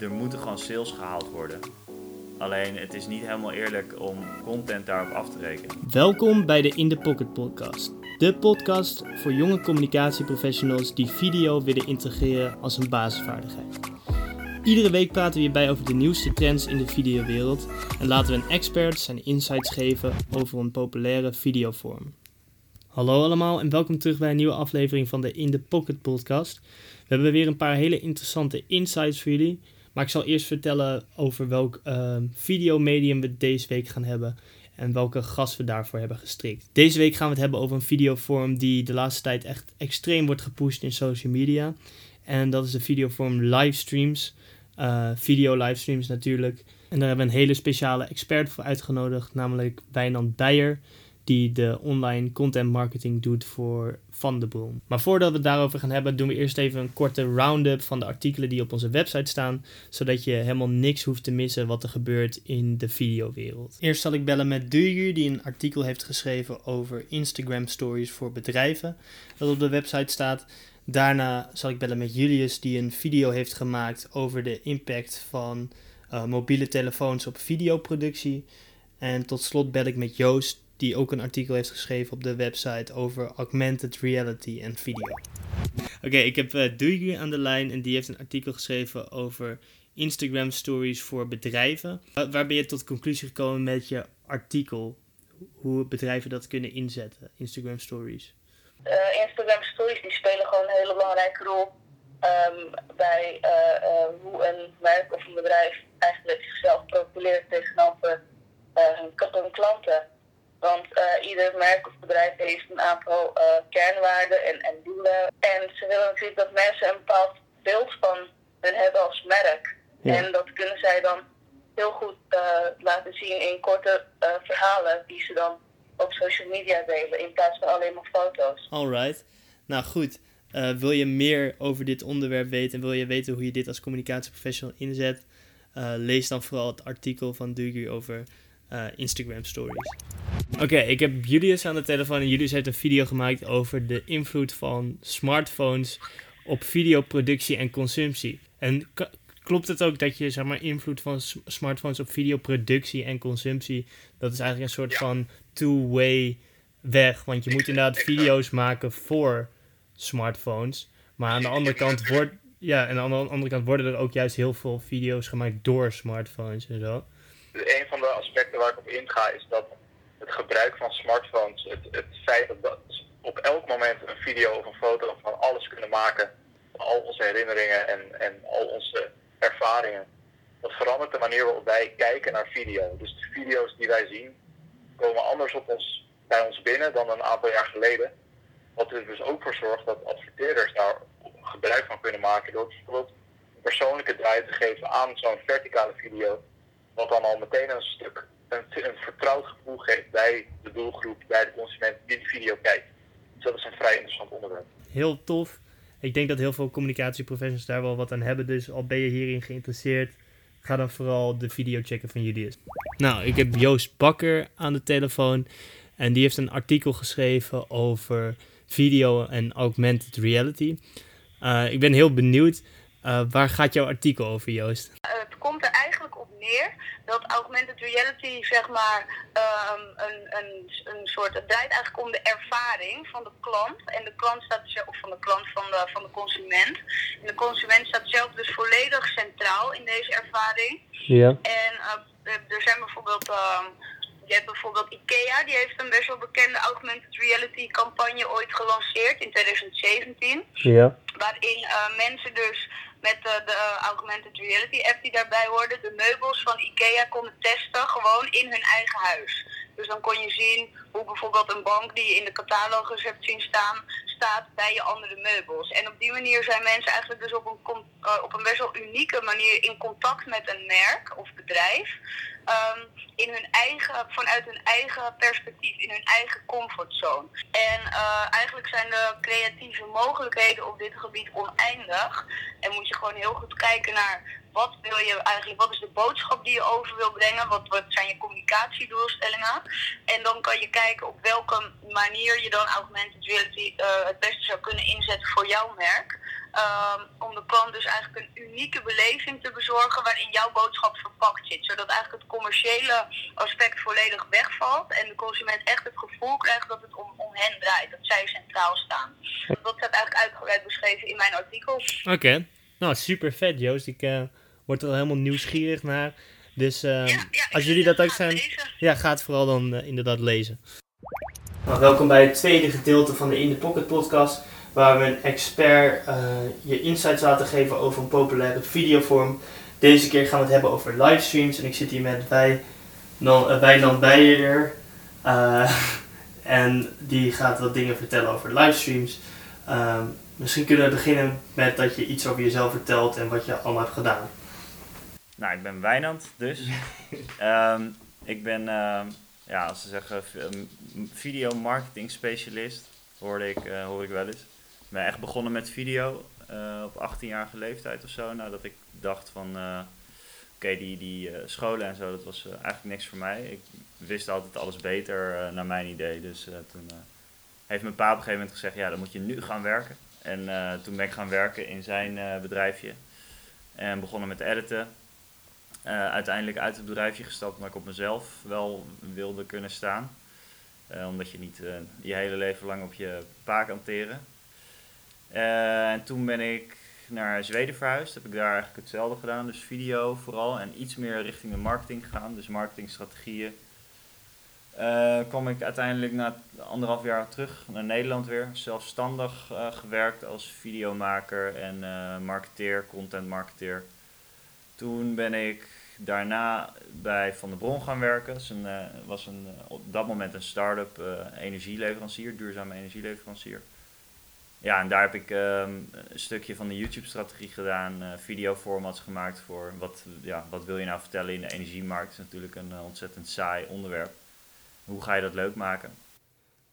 er moeten gewoon sales gehaald worden. Alleen het is niet helemaal eerlijk om content daarop af te rekenen. Welkom bij de In The Pocket podcast. De podcast voor jonge communicatieprofessionals die video willen integreren als een basisvaardigheid. Iedere week praten we hierbij over de nieuwste trends in de videowereld en laten we een expert zijn insights geven over een populaire videovorm. Hallo allemaal en welkom terug bij een nieuwe aflevering van de In The Pocket podcast. We hebben weer een paar hele interessante insights voor jullie. Maar ik zal eerst vertellen over welk uh, videomedium we deze week gaan hebben en welke gast we daarvoor hebben gestrikt. Deze week gaan we het hebben over een videovorm die de laatste tijd echt extreem wordt gepusht in social media. En dat is de videovorm livestreams. Uh, video livestreams natuurlijk. En daar hebben we een hele speciale expert voor uitgenodigd, namelijk Wijnand Beijer die de online content marketing doet voor Van de Boom. Maar voordat we het daarover gaan hebben, doen we eerst even een korte round-up van de artikelen die op onze website staan, zodat je helemaal niks hoeft te missen wat er gebeurt in de videowereld. Eerst zal ik bellen met Duigur, die een artikel heeft geschreven over Instagram stories voor bedrijven, dat op de website staat. Daarna zal ik bellen met Julius, die een video heeft gemaakt over de impact van uh, mobiele telefoons op videoproductie. En tot slot bel ik met Joost, die ook een artikel heeft geschreven op de website over augmented reality en video. Oké, ik heb uh, aan de lijn en die heeft een artikel geschreven over Instagram stories voor bedrijven. Waar ben je tot de conclusie gekomen met je artikel? Hoe bedrijven dat kunnen inzetten, Instagram stories? Uh, Instagram stories die spelen gewoon een hele belangrijke rol um, bij uh, hoe een merk of een bedrijf eigenlijk zichzelf profileert tegenover hun klanten. Want uh, ieder merk of bedrijf heeft een aantal uh, kernwaarden en, en doelen. En ze willen natuurlijk dat mensen een bepaald beeld van hun hebben als merk. En dat kunnen zij dan heel goed uh, laten zien in korte verhalen die ze dan op social media delen in plaats van alleen maar foto's. Alright. Nou goed. wil je meer over dit onderwerp weten en wil je weten hoe je dit als communicatieprofessional inzet? lees dan vooral het artikel van Dugu over Instagram Stories. Oké, ik heb Julius aan de telefoon en Julius heeft een video gemaakt over de invloed van smartphones op videoproductie en consumptie. En klopt het ook dat je, zeg maar, invloed van smartphones op videoproductie en consumptie, dat is eigenlijk een soort van two-way weg. Want je moet inderdaad video's maken voor smartphones. Maar aan de andere kant wordt, ja, en aan de andere kant worden er ook juist heel veel video's gemaakt door smartphones en zo. Een van de aspecten waar ik op inga is dat het gebruik van smartphones, het, het feit dat we op elk moment een video of een foto van alles kunnen maken, al onze herinneringen en, en al onze ervaringen, dat verandert de manier waarop wij kijken naar video. Dus de video's die wij zien komen anders op ons, bij ons binnen dan een aantal jaar geleden. Wat er dus ook voor zorgt dat adverteerders daar gebruik van kunnen maken door bijvoorbeeld een persoonlijke draai te geven aan zo'n verticale video, wat dan al meteen een stuk een, een vertrouwd gevoel geeft bij de doelgroep, bij de consument die de video kijkt. Dus dat is een vrij interessant onderwerp. Heel tof. Ik denk dat heel veel communicatieprofessionals daar wel wat aan hebben. Dus al ben je hierin geïnteresseerd, ga dan vooral de video checken van Julius. Nou, ik heb Joost Bakker aan de telefoon. En die heeft een artikel geschreven over video en augmented reality. Uh, ik ben heel benieuwd. Uh, waar gaat jouw artikel over, Joost? Uh, het komt er eigenlijk op neer dat augmented reality, zeg maar, um, een, een, een soort. Het draait eigenlijk om de ervaring van de klant. En de klant staat zelf, of van de klant van de, van de consument. En de consument staat zelf dus volledig centraal in deze ervaring. Ja. En uh, er zijn bijvoorbeeld. Uh, je hebt bijvoorbeeld IKEA, die heeft een best wel bekende augmented reality campagne ooit gelanceerd in 2017. Ja. Waarin uh, mensen dus met de, de augmented reality app die daarbij hoorde, de meubels van IKEA konden testen gewoon in hun eigen huis. Dus dan kon je zien hoe bijvoorbeeld een bank die je in de catalogus hebt zien staan, staat bij je andere meubels. En op die manier zijn mensen eigenlijk dus op een, uh, op een best wel unieke manier in contact met een merk of bedrijf. Um, in hun eigen, vanuit hun eigen perspectief, in hun eigen comfortzone. En uh, eigenlijk zijn de creatieve mogelijkheden op dit gebied oneindig. En moet je gewoon heel goed kijken naar wat wil je eigenlijk, wat is de boodschap die je over wil brengen, wat, wat zijn je communicatiedoelstellingen. En dan kan je kijken op welke manier je dan augmented reality uh, het beste zou kunnen inzetten voor jouw merk. Ehm, om de klant dus eigenlijk een unieke beleving te bezorgen waarin jouw boodschap verpakt zit. Zodat eigenlijk het commerciële aspect volledig wegvalt en de consument echt het gevoel krijgt dat het om, om hen draait, dat zij centraal staan. Dat staat eigenlijk uitgebreid beschreven in mijn artikel. Oké, nou super vet Joost. Ik uh, word er helemaal nieuwsgierig naar. Dus uh, ja, ja, als jullie dat ook zijn, lezen. ja, ga het vooral dan uh, inderdaad lezen. Nou, welkom bij het tweede gedeelte van de In The Pocket podcast waar we een expert uh, je insights laten geven over een populaire videovorm. Deze keer gaan we het hebben over livestreams en ik zit hier met wij, non, uh, Wijnand Beijer uh, en die gaat wat dingen vertellen over livestreams. Misschien kunnen we beginnen met dat je iets over jezelf vertelt en wat je allemaal hebt gedaan. Nou, ik ben Wijnand dus. um, ik ben, ja, als ze zeggen, video marketing specialist, hoorde ik, hoor ik wel eens ben echt begonnen met video uh, op 18-jarige leeftijd of zo. Nadat ik dacht van, uh, oké, die, die scholen en zo, dat was eigenlijk niks voor mij. Ik wist altijd alles beter naar mijn idee. Dus toen heeft mijn pa op een gegeven moment gezegd, ja, dan moet je nu gaan werken. En toen ben ik gaan werken in zijn bedrijfje. En begonnen met editen. uiteindelijk uit het bedrijfje gestapt, omdat ik op mezelf wel wilde kunnen staan. omdat je niet je hele leven lang op je pa kan teren. Uh, en toen ben ik naar Zweden verhuisd. Heb ik daar eigenlijk hetzelfde gedaan. Dus video vooral. En iets meer richting de marketing gegaan. Dus marketingstrategieën. Uh, ik uiteindelijk na anderhalf jaar terug naar Nederland weer. Zelfstandig uh, gewerkt als videomaker en marketeer, content marketeer. Toen ben ik daarna bij Van der Bron gaan werken. Een, was een, op dat moment een start-up energieleverancier, duurzame energieleverancier. Ja, en daar heb ik um, een stukje van de YouTube-strategie gedaan, videoformats gemaakt voor wat, ja, wat wil je nou vertellen in de energiemarkt. Dat is natuurlijk een ontzettend saai onderwerp. Hoe ga je dat leuk maken?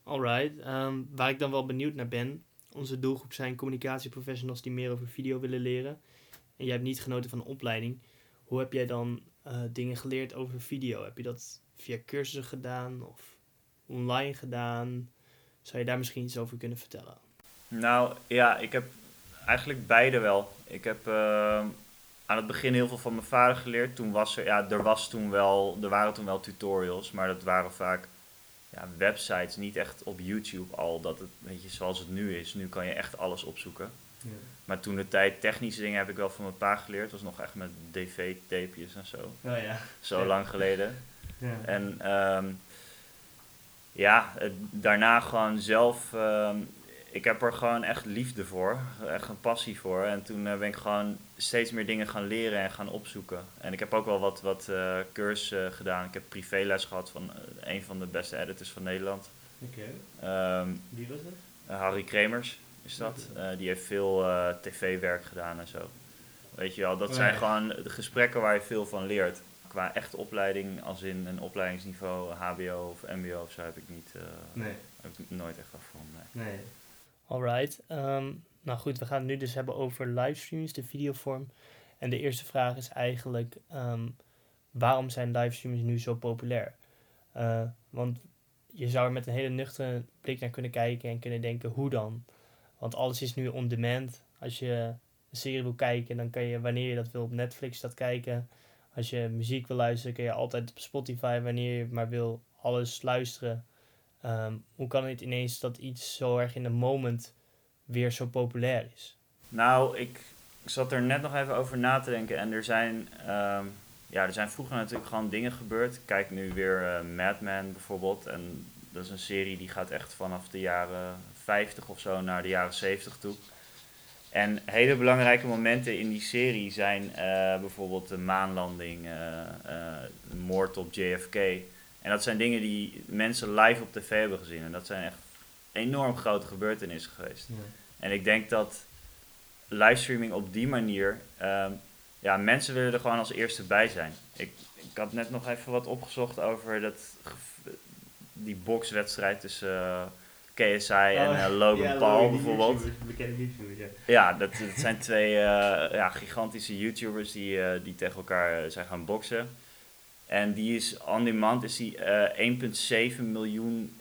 Alright, um, waar ik dan wel benieuwd naar ben, onze doelgroep zijn communicatieprofessionals die meer over video willen leren. En jij hebt niet genoten van een opleiding. Hoe heb jij dan uh, dingen geleerd over video? Heb je dat via cursussen gedaan of online gedaan? Zou je daar misschien iets over kunnen vertellen? Nou ja, ik heb eigenlijk beide wel. Ik heb uh, aan het begin heel veel van mijn vader geleerd. Toen was er, ja, er, was toen wel, er waren toen wel tutorials, maar dat waren vaak ja, websites, niet echt op YouTube al. Dat het, weet je, zoals het nu is. Nu kan je echt alles opzoeken. Ja. Maar toen de tijd technische dingen heb ik wel van mijn pa geleerd. Was nog echt met dv-tapejes en zo. Oh, ja. Zo ja. lang geleden. Ja. En um, ja, het, daarna gewoon zelf um, ik heb er gewoon echt liefde voor, echt een passie voor. En toen uh, ben ik gewoon steeds meer dingen gaan leren en gaan opzoeken. En ik heb ook wel wat, wat uh, cursussen gedaan. Ik heb privéles gehad van een van de beste editors van Nederland. Oké. Okay. Um, Wie was dat? Harry Kremers is dat. die heeft veel tv-werk gedaan en zo. Weet je wel, dat oh, zijn ja. gewoon de gesprekken waar je veel van leert. Qua echte opleiding, als in een opleidingsniveau, HBO of MBO of zo, heb ik niet. nee. Heb ik nooit echt afgevonden. Nee. nee. Alright. Um, nou goed, we gaan het nu dus hebben over livestreams, de videovorm. En de eerste vraag is eigenlijk, um, waarom zijn livestreams nu zo populair? Uh, want je zou er met een hele nuchtere blik naar kunnen kijken en kunnen denken, hoe dan? Want alles is nu on demand. Als je een serie wil kijken, dan kan je wanneer je dat wil op Netflix dat kijken. Als je muziek wil luisteren, kun je altijd op Spotify, wanneer je maar wil, alles luisteren. Um, hoe kan het ineens dat iets zo erg in de moment weer zo populair is? Nou, ik zat er net nog even over na te denken. En er zijn, um, ja, er zijn vroeger natuurlijk gewoon dingen gebeurd. Kijk nu weer uh, Mad Men bijvoorbeeld. En dat is een serie die gaat echt vanaf de jaren 50 of zo naar de jaren 70 toe. En hele belangrijke momenten in die serie zijn uh, bijvoorbeeld de maanlanding, uh, de moord op JFK. En dat zijn dingen die mensen live op tv hebben gezien. En dat zijn echt enorm grote gebeurtenissen geweest. Ja. En ik denk dat livestreaming op die manier, um, ja, mensen willen er gewoon als eerste bij zijn. Ik, ik had net nog even wat opgezocht over dat, die bokswedstrijd tussen uh, KSI en uh, Logan ja, Paul bijvoorbeeld. Bekende ja. Ja, dat, dat zijn twee uh, ja, gigantische YouTubers die, die tegen elkaar zijn gaan boksen. En die is on demand is die uh, 1,7 miljoen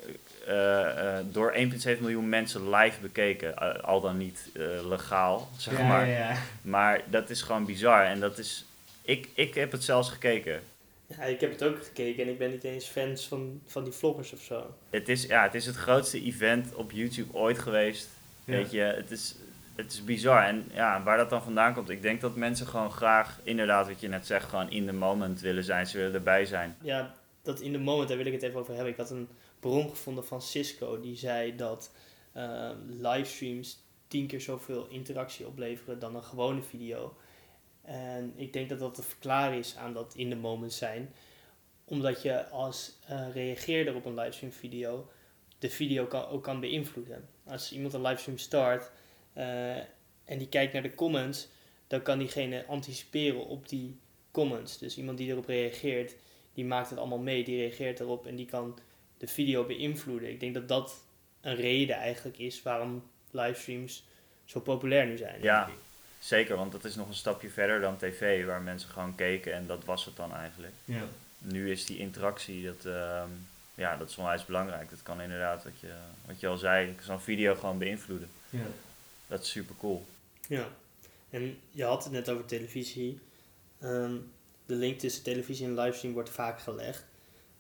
eh, eh, door 1,7 miljoen mensen live bekeken. Eh, al dan niet eh, legaal, zeg Ja, maar. ja. Maar dat is gewoon bizar. En dat is... Ik, ik heb het zelfs gekeken. Ja, ik heb het ook gekeken en ik ben niet eens fans van, van die vloggers of zo. Het is, ja, het is het grootste event op YouTube ooit geweest. Ja. Weet je, het is, het is bizar. En ja, waar dat dan vandaan komt, ik denk dat mensen gewoon graag, inderdaad wat je net zegt, gewoon in the moment willen zijn. Ze willen erbij zijn. Ja, dat in de moment, daar wil ik het even over hebben. Ik had een bron gevonden van Cisco die zei dat eh, livestreams tien keer zoveel interactie opleveren dan een gewone video. En ik denk dat dat te verklaren is aan dat in de moment zijn. Omdat je als eh, reageerder op een livestream video de video kan, ook kan beïnvloeden. Als iemand een livestream start eh, en die kijkt naar de comments, dan kan diegene anticiperen op die comments. Dus iemand die erop reageert, die maakt het allemaal mee, die reageert erop en die kan de video beïnvloeden. Ik denk dat dat een reden eigenlijk is waarom livestreams zo populair nu zijn. Ja. Zeker, want dat is nog een stapje verder dan tv, waar mensen gewoon keken en dat was het dan eigenlijk. Ja. Nu is die interactie, dat, ehm, ja, dat is onwijs belangrijk. Dat kan inderdaad, wat je, wat je al zei, zo'n video gewoon beïnvloeden. Ja. Dat is super cool. ja. En je had het net over televisie. Ehm, de link tussen televisie en livestream wordt vaak gelegd.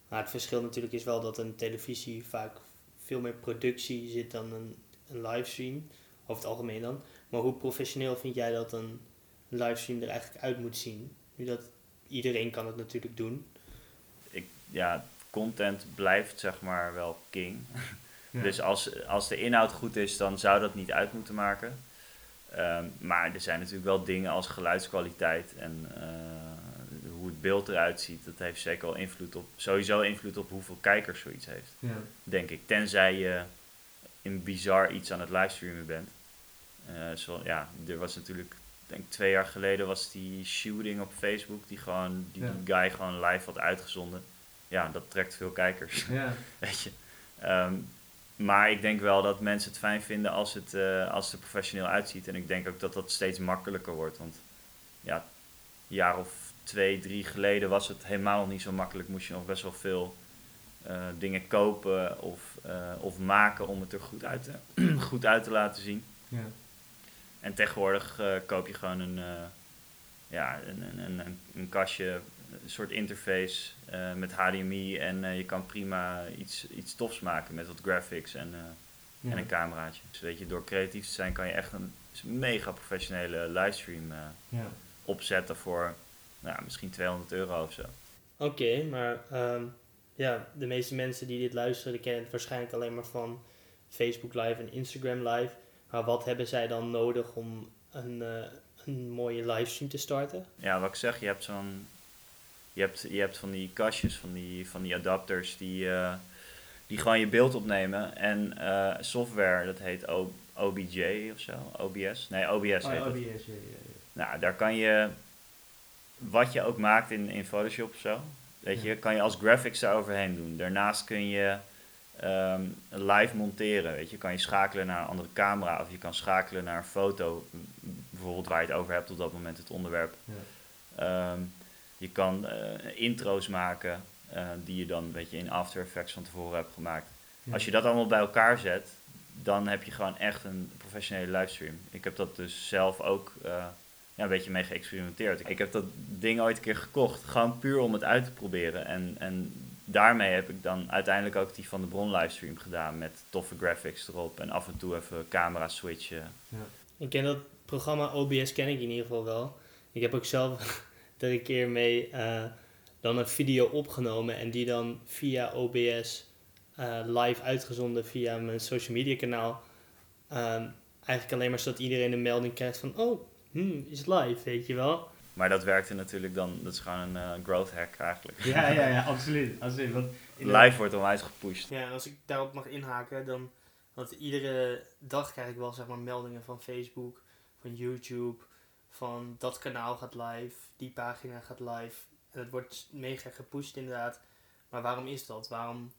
Maar het verschil natuurlijk is wel dat een televisie vaak veel meer productie zit dan een, een livestream. Over het algemeen dan. Maar hoe professioneel vind jij dat een livestream er eigenlijk uit moet zien? Nu dat iedereen kan het natuurlijk doen. ik, ja, content blijft zeg maar wel king. Dus als, als de inhoud goed is, dan zou dat niet uit moeten maken. Ehm, maar er zijn natuurlijk wel dingen als geluidskwaliteit en eh, hoe het beeld eruit ziet. Dat heeft zeker wel invloed op, sowieso invloed op hoeveel kijkers zoiets heeft, Ja. denk ik. Tenzij je in bizar iets aan het livestreamen bent. Eh, zo, ja, er was natuurlijk, ik denk twee jaar geleden was die shooting op Facebook, die gewoon, die, Ja. die guy gewoon live had uitgezonden. Ja, dat trekt veel kijkers. Ja. Weet je. Ehm, maar ik denk wel dat mensen het fijn vinden als het, eh, als het er professioneel uitziet. En ik denk ook dat dat steeds makkelijker wordt. Want ja, een jaar of twee, drie geleden was het helemaal nog niet zo makkelijk. Moest je nog best wel veel eh, dingen kopen of, eh, of maken om het er goed uit te, goed uit te laten zien. Ja. En tegenwoordig koop je gewoon een, ja, een, een, een, een kastje, een soort interface eh, met HDMI. En eh, je kan prima iets, iets tofs maken met wat graphics en, eh, en een cameraatje. Dus weet je, door creatief te zijn kan je echt een mega professionele livestream Ja. opzetten voor nou, misschien 200 euro of zo. Oké, maar ehm, ja, de meeste mensen die dit luisteren, die kennen het waarschijnlijk alleen maar van Facebook Live en Instagram Live. Maar wat hebben zij dan nodig om een, een mooie livestream te starten? Ja, wat ik zeg, je hebt zo'n. Je hebt, je hebt van die kastjes, van die, van die adapters die, eh, die gewoon je beeld opnemen. En eh, software, dat heet O- OBJ of zo, OBS. Nee, OBS heet het. Nou, daar kan je, wat je ook maakt in, in Photoshop of zo, weet je, kan je als graphics daar overheen doen. Daarnaast kun je ehm, live monteren, weet je. Kan je schakelen naar een andere camera of je kan schakelen naar een foto, bijvoorbeeld waar je het over hebt op dat moment, het onderwerp. Ehm, je kan eh, intro's maken eh, die je dan weet je, in After Effects van tevoren hebt gemaakt. Als je dat allemaal bij elkaar zet, dan heb je gewoon echt een professionele livestream. Ik heb dat dus zelf ook eh, ja, een beetje mee geëxperimenteerd. Ik heb dat ding ooit een keer gekocht, gewoon puur om het uit te proberen. En, en daarmee heb ik dan uiteindelijk ook die van de bron livestream gedaan met toffe graphics erop en af en toe even camera switchen. Ik ken dat programma OBS ken ik in ieder geval wel. Ik heb ook zelf er een keer mee eh, dan een video opgenomen en die dan via OBS eh, live uitgezonden via mijn social media kanaal. Ehm, eigenlijk alleen maar zodat iedereen een melding krijgt van oh, hmm, is live, weet je wel. Maar dat werkte natuurlijk dan, dat is gewoon een eh, growth hack eigenlijk. Ja, ja, ja, absoluut. absoluut want Live wordt onwijs gepusht. Ja, en als ik daarop mag inhaken, dan. Want iedere dag krijg ik wel zeg maar meldingen van Facebook, van YouTube, van dat kanaal gaat live, die pagina gaat live. En het wordt mega gepusht inderdaad. Maar waarom is dat? Waarom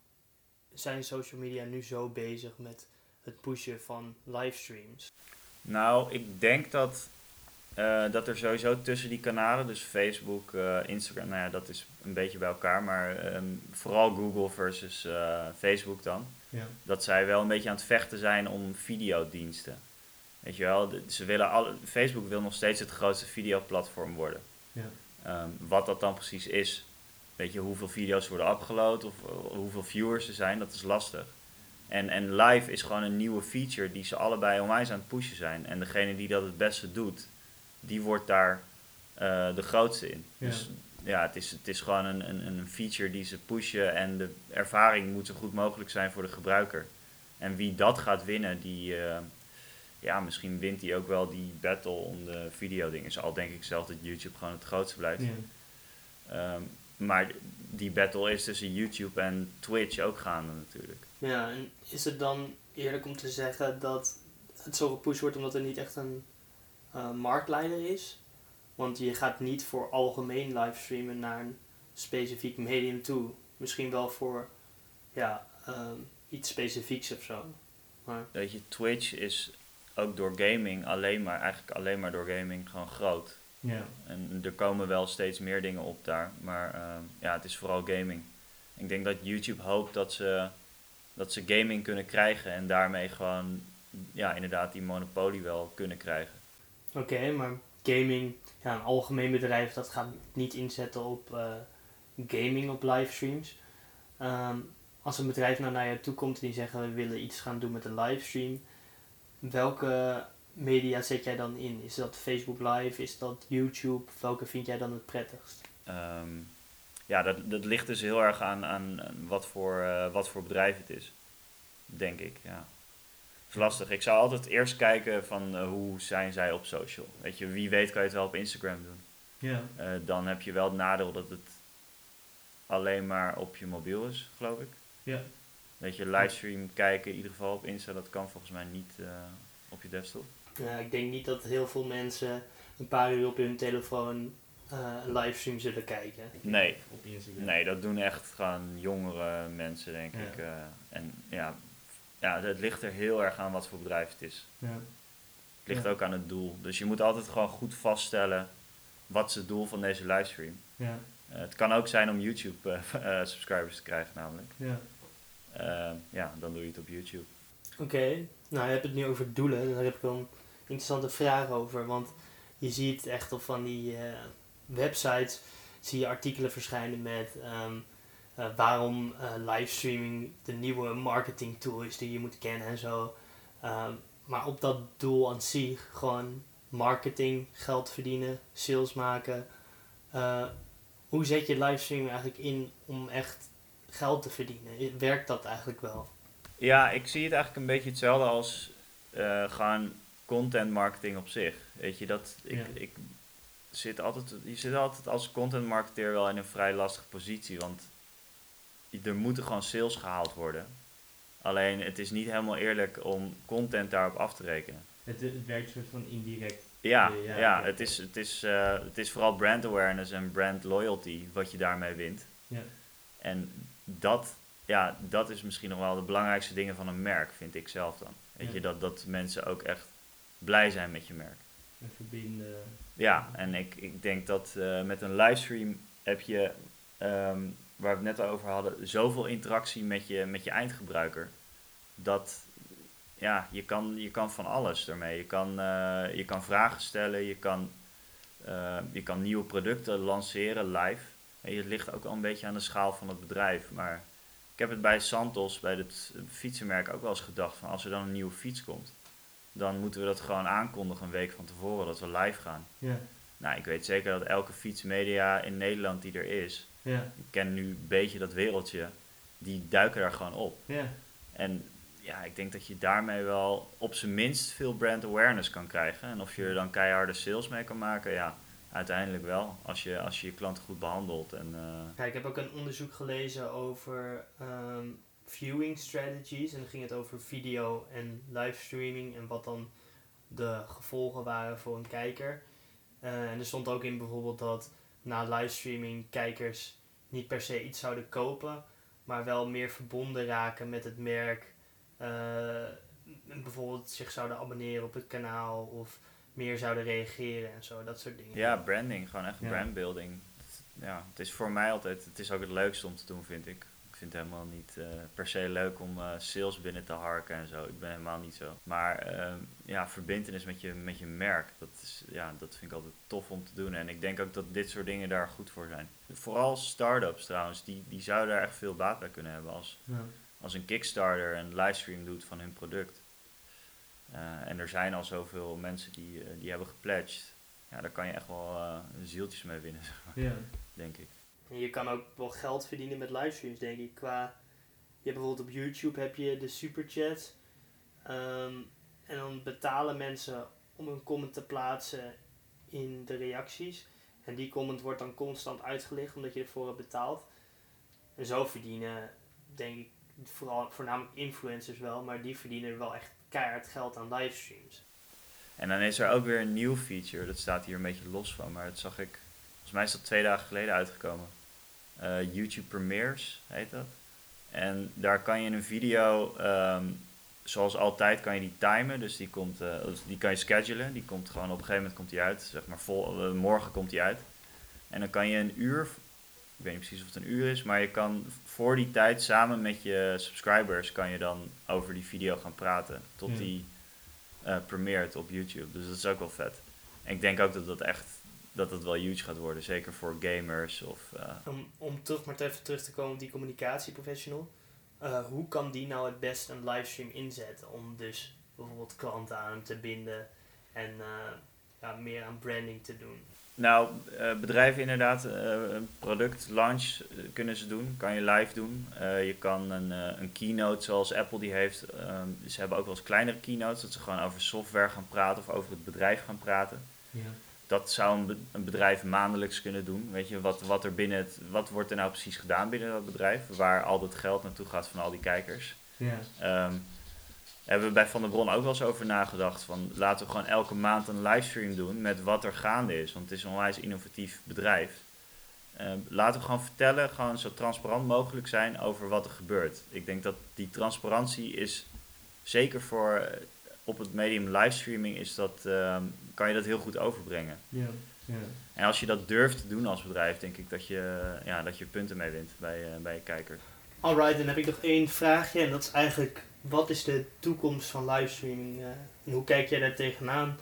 zijn social media nu zo bezig met het pushen van livestreams? Nou, ik denk dat eh, dat er sowieso tussen die kanalen, dus Facebook, eh, Instagram, nou ja, dat is een beetje bij elkaar, maar ehm, vooral Google versus eh, Facebook dan, Ja. dat zij wel een beetje aan het vechten zijn om videodiensten. Weet je wel, ze willen alle, Facebook wil nog steeds het grootste videoplatform worden. Ja. Ehm, wat dat dan precies is, weet je, hoeveel video's worden upgeload of eh, hoeveel viewers er zijn, dat is lastig. En, en live is gewoon een nieuwe feature die ze allebei onwijs aan het pushen zijn. En degene die dat het beste doet, die wordt daar eh, de grootste in. Ja. Dus ja, het is, het is gewoon een, een, een feature die ze pushen en de ervaring moet zo goed mogelijk zijn voor de gebruiker. En wie dat gaat winnen, die, eh, ja, misschien wint hij ook wel die battle om de videodingen. Al denk ik zelf dat YouTube gewoon het grootste blijft. Ja. Ehm, maar die battle is tussen YouTube en Twitch ook gaande natuurlijk. Ja, en is het dan eerlijk om te zeggen dat het zo gepusht wordt omdat er niet echt een eh, marktleider is? Want je gaat niet voor algemeen livestreamen naar een specifiek medium toe. Misschien wel voor ja, ehm, iets specifieks of zo. Maar Weet je, Twitch is ook door gaming alleen maar, eigenlijk alleen maar door gaming gewoon groot. ja, En er komen wel steeds meer dingen op daar, maar ehm, ja, het is vooral gaming. Ik denk dat YouTube hoopt dat ze, dat ze gaming kunnen krijgen en daarmee gewoon, ja, inderdaad die monopolie wel kunnen krijgen. oké, maar gaming, ja, een algemeen bedrijf dat gaat niet inzetten op eh, gaming op livestreams. Ehm, als een bedrijf nou naar je toe komt en die zeggen we willen iets gaan doen met een livestream, welke media zet jij dan in? Is dat Facebook Live? Is dat YouTube? Welke vind jij dan het prettigst? Ehm, ja, dat, dat ligt dus heel erg aan, aan wat, voor, eh, wat voor bedrijf het is, denk ik. Ja. Het is lastig. Ik zou altijd eerst kijken van eh, hoe zijn zij op social. Weet je, wie weet kan je het wel op Instagram doen. Ja. Eh, dan heb je wel het nadeel dat het alleen maar op je mobiel is, geloof ik. Ja. Weet je, livestream kijken, in ieder geval op Insta, dat kan volgens mij niet eh, op je desktop. Ja, ik denk niet dat heel veel mensen een paar uur op hun telefoon eh, een livestream zullen kijken. Nee, Op Instagram. nee, dat doen echt gewoon jongere mensen, denk Ja. ik. eh. en ja, ja, het ligt er heel erg aan wat voor bedrijf het is. Ja. Het ligt Ja. ook aan het doel. Dus je moet altijd gewoon goed vaststellen wat is het doel van deze livestream. Ja. Het kan ook zijn om YouTube eh, eh, subscribers te krijgen namelijk. Ja. Eh, ja, dan doe je het op YouTube. Oké, nou je hebt het nu over doelen. Daar heb ik wel een interessante vraag over. Want je ziet echt op van die eh, websites zie je artikelen verschijnen met ehm, eh, waarom livestreaming de nieuwe marketing tool is die je moet kennen en zo. Ehm, maar op dat doel aan zich, gewoon marketing, geld verdienen, sales maken. hoe zet je livestreaming eigenlijk in om echt geld te verdienen? Werkt dat eigenlijk wel? Ja, ik zie het eigenlijk een beetje hetzelfde als eh gewoon content marketing op zich. Weet je, dat ik, Ja. ik zit altijd, je zit altijd als content marketeer wel in een vrij lastige positie, want er moeten gewoon sales gehaald worden. Alleen het is niet helemaal eerlijk om content daarop af te rekenen. Het, het werkt soort van indirect. Ja, Ja, ja, ja. Het, is, het, is, eh, het is vooral brand awareness en brand loyalty wat je daarmee wint. Ja. En dat, ja, dat is misschien nog wel de belangrijkste dingen van een merk, vind ik zelf dan. Weet Ja. je, dat, dat mensen ook echt blij zijn met je merk. En verbinden. Ja, en ik, ik denk dat eh, met een livestream heb je, ehm, waar we het net over hadden, zoveel interactie met je, met je eindgebruiker. Dat ja, je kan, je kan van alles ermee. Je kan, eh, je kan vragen stellen, je kan, eh, je kan nieuwe producten lanceren live. Het ligt ook wel een beetje aan de schaal van het bedrijf. Maar ik heb het bij Santos, bij het fietsenmerk, ook wel eens gedacht van als er dan een nieuwe fiets komt, dan moeten we dat gewoon aankondigen een week van tevoren dat we live gaan. Ja. Nou, ik weet zeker dat elke fietsmedia in Nederland die er is, Ja. ik ken nu een beetje dat wereldje, die duiken daar gewoon op. Ja. En ja, ik denk dat je daarmee wel op zijn minst veel brand awareness kan krijgen. En of je er dan keiharde sales mee kan maken, ja, uiteindelijk wel. Als je als je, je klanten goed behandelt. En, eh, Ja, ik heb ook een onderzoek gelezen over ehm, viewing strategies. En dan ging het over video en livestreaming en wat dan de gevolgen waren voor een kijker. Eh, en er stond ook in bijvoorbeeld dat na livestreaming kijkers niet per se iets zouden kopen, maar wel meer verbonden raken met het merk. Eh, bijvoorbeeld zich zouden abonneren op het kanaal of meer zouden reageren en zo, dat soort dingen. Ja, branding, gewoon echt Ja. brandbuilding. Ja, het is voor mij altijd, het is ook het leukste om te doen, vind ik. Ik vind het helemaal niet eh, per se leuk om eh, sales binnen te harken en zo. Ik ben helemaal niet zo. Maar ehm, ja, verbindenis met je, met je merk, dat, is, ja, dat vind ik altijd tof om te doen. En ik denk ook dat dit soort dingen daar goed voor zijn. Vooral start-ups trouwens, die, die zouden daar echt veel baat bij kunnen hebben als, Ja. als een Kickstarter een livestream doet van hun product. Eh, en er zijn al zoveel mensen die, eh, die hebben gepledged. Ja, daar kan je echt wel eh, zieltjes mee winnen, zeg maar, Ja. denk ik. En je kan ook wel geld verdienen met livestreams, denk ik. Qua, je hebt bijvoorbeeld op YouTube heb je de superchat. Ehm, en dan betalen mensen om een comment te plaatsen in de reacties. En die comment wordt dan constant uitgelicht omdat je ervoor hebt betaald. En zo verdienen, denk ik, vooral, voornamelijk influencers wel, maar die verdienen wel echt geld aan livestreams. En dan is er ook weer een nieuw feature, dat staat hier een beetje los van, maar dat zag ik, volgens mij is dat twee dagen geleden uitgekomen. Eh, YouTube Premieres heet dat. En daar kan je een video, ehm, zoals altijd, kan je die timen. Dus die, komt, eh, die kan je schedulen. Die komt gewoon op een gegeven moment komt die uit. Zeg maar vol, eh, morgen komt die uit. En dan kan je een uur, ik weet niet precies of het een uur is, maar je kan voor die tijd samen met je subscribers kan je dan over die video gaan praten. Tot Ja. die eh premieert op YouTube. Dus dat is ook wel vet. En ik denk ook dat dat echt dat het wel huge gaat worden. Zeker voor gamers of... eh, Om, om terug maar even terug te komen op die communicatieprofessional. eh, hoe kan die nou het best een livestream inzetten om dus bijvoorbeeld klanten aan hem te binden en ja, meer aan branding te doen? Nou, eh, bedrijven inderdaad, eh, een product launch eh, kunnen ze doen, kan je live doen. Je kan een, een keynote zoals Apple die heeft. ehm, ze hebben ook wel eens kleinere keynotes, dat ze gewoon over software gaan praten of over het bedrijf gaan praten. Ja. Dat zou een, be- een bedrijf maandelijks kunnen doen. Weet je, wat, wat, er binnen het, wat wordt er nou precies gedaan binnen dat bedrijf? Waar al dat geld naartoe gaat van al die kijkers. Ja. Ehm, hebben we bij Van der Bron ook wel eens over nagedacht. Van laten we gewoon elke maand een livestream doen met wat er gaande is. Want het is een onwijs innovatief bedrijf. Ehm, laten we gewoon vertellen, gewoon zo transparant mogelijk zijn over wat er gebeurt. Ik denk dat die transparantie is, zeker voor eh, op het medium livestreaming, is dat, ehm, kan je dat heel goed overbrengen. Ja. Ja. En als je dat durft te doen als bedrijf, denk ik dat je, ja, dat je punten mee wint bij, eh, bij je kijker. Alright, dan heb ik nog één vraagje en dat is eigenlijk, wat is de toekomst van livestreaming eh, en hoe kijk jij daar tegenaan?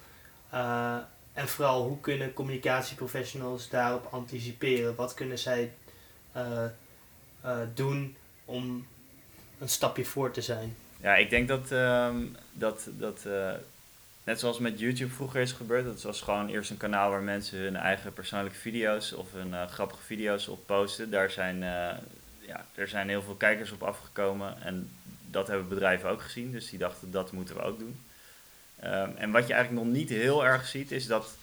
Eh, en vooral, hoe kunnen communicatieprofessionals daarop anticiperen? Wat kunnen zij eh, doen om een stapje voor te zijn? Ja, ik denk dat, ehm, dat, dat net zoals met YouTube vroeger is gebeurd, dat was gewoon eerst een kanaal waar mensen hun eigen persoonlijke video's of hun grappige video's op posten. Daar zijn, ja, er zijn heel veel kijkers op afgekomen en dat hebben bedrijven ook gezien, dus die dachten dat moeten we ook doen. Ehm, en wat je eigenlijk nog niet heel erg ziet, is dat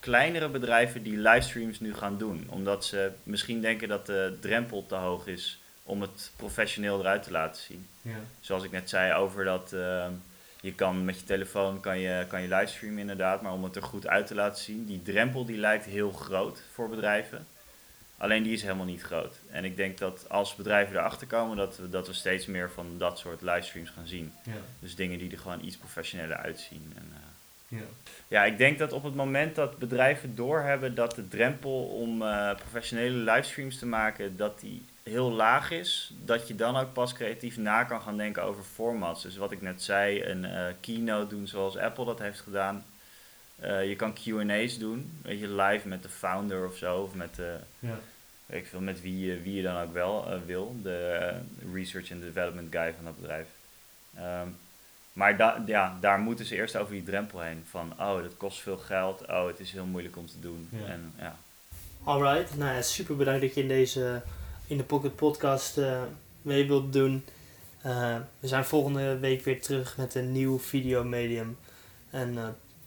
kleinere bedrijven die livestreams nu gaan doen, omdat ze misschien denken dat de drempel te hoog is om het professioneel eruit te laten zien Ja. zoals ik net zei over dat ehm, je kan met je telefoon kan je, kan je livestreamen inderdaad, maar om het er goed uit te laten zien, die drempel die lijkt heel groot voor bedrijven. Alleen die is helemaal niet groot. En ik denk dat als bedrijven erachter komen, dat we, dat we steeds meer van dat soort livestreams gaan zien. Ja. Dus dingen die er gewoon iets professioneler uitzien. En, eh, Ja. ja, ik denk dat op het moment dat bedrijven doorhebben dat de drempel om eh, professionele livestreams te maken, dat die heel laag is, dat je dan ook pas creatief na kan gaan denken over formats. Dus wat ik net zei, een eh, keynote doen zoals Apple dat heeft gedaan. Eh, je kan Q&A's doen, weet je, live met de founder of zo, of met, de Ja. weet ik veel, met wie, je- wie je dan ook wel eh, wil, de eh, research and development guy van dat bedrijf. Ehm, maar da ja, daar moeten ze eerst over die drempel heen. Van, oh, dat kost veel geld. Oh, het is heel moeilijk om te doen. Ja. En, ja. Alright, nou ja, super bedankt dat je in deze in de Pocket Podcast eh, mee wilt doen. Eh, we zijn volgende week weer terug met een nieuw videomedium. En eh,